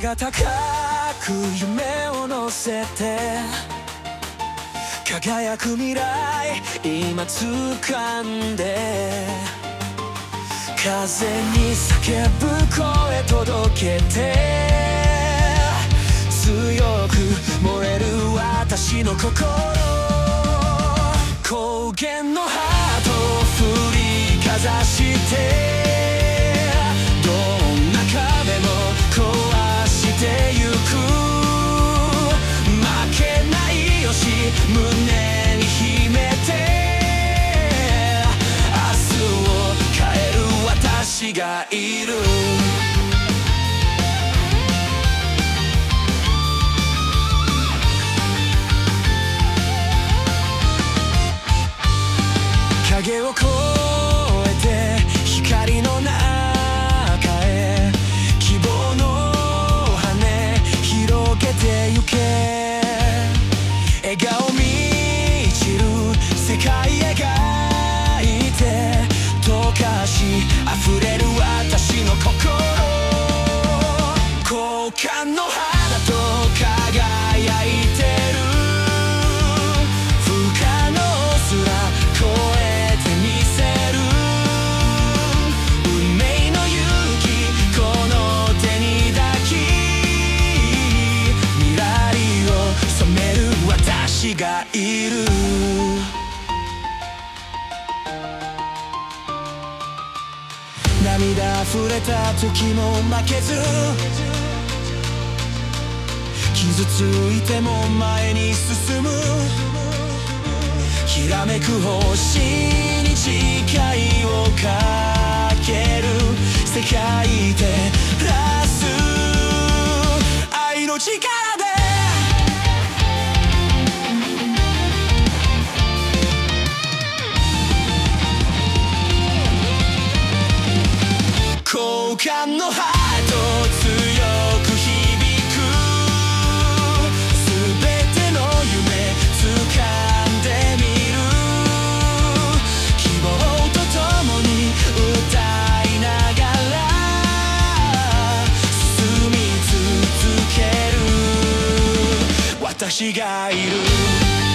が高く夢を乗せて輝く未来今掴んで風に叫ぶ声届けて強く燃える私の心高原のハートを振りかざしてがいる。影を越えて光の中へ希望の羽広げてゆけ。の花と輝いてる不可能すら超えてみせる運命の勇気この手に抱き未来を染める私がいる涙溢れた時も負けず傷ついても前に進む。きらめく星に誓いをかける。世界でラス愛の力で。交換のハ私がいる。